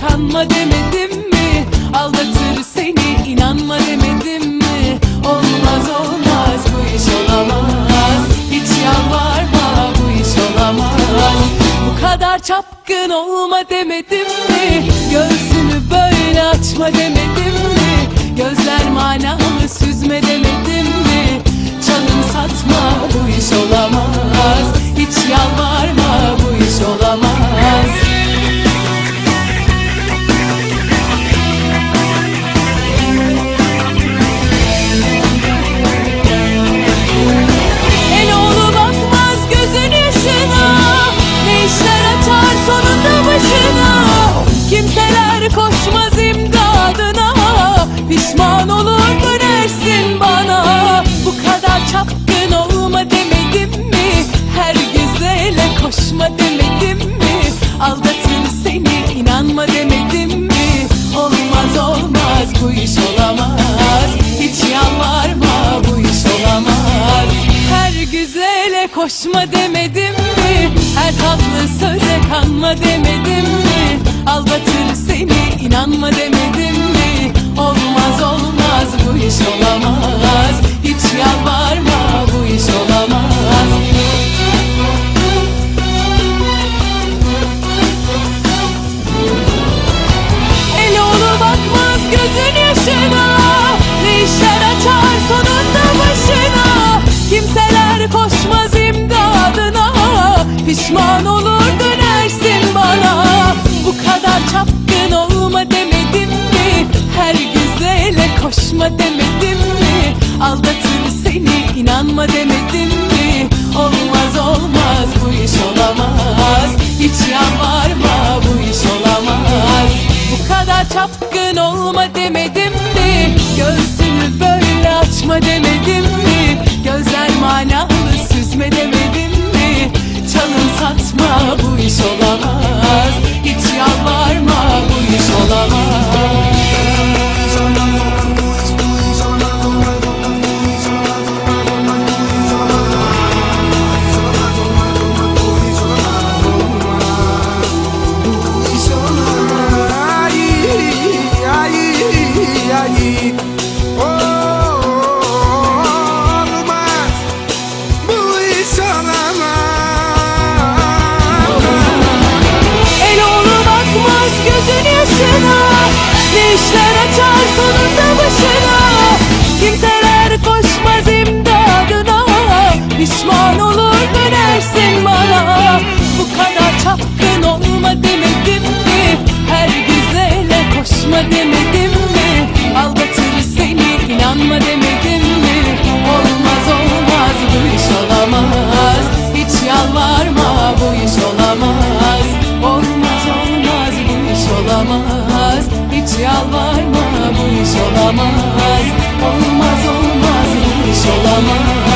kanma demedim mi? Aldatır seni inanma demedim mi? Olmaz olmaz bu iş olamaz Hiç yalvarma bu iş olamaz Bu kadar çapkın olma demedim mi? Göğsünü böyle açma demedim mi? Gözler manalı süzme demedim mi? Çalın satma bu iş olamaz Hiç yalvarma iş olamaz. Hiç yalvarma bu iş olamaz. Her güzele koşma demedim mi? Her tatlı söze kanma demedim mi? Aldatır Hiç yalvarma bu iş olamaz. Bu kadar çapkın olma demedim mi Göğsünü böyle açma demedim yaşına Ne işler açar sonunda başına. Kimseler koşmaz imdadına Pişman olur dönersin bana. Bu kadar çapkın olma demedim mi? Her güzele koşma demedim olamaz Olmaz olmaz Hiç olamaz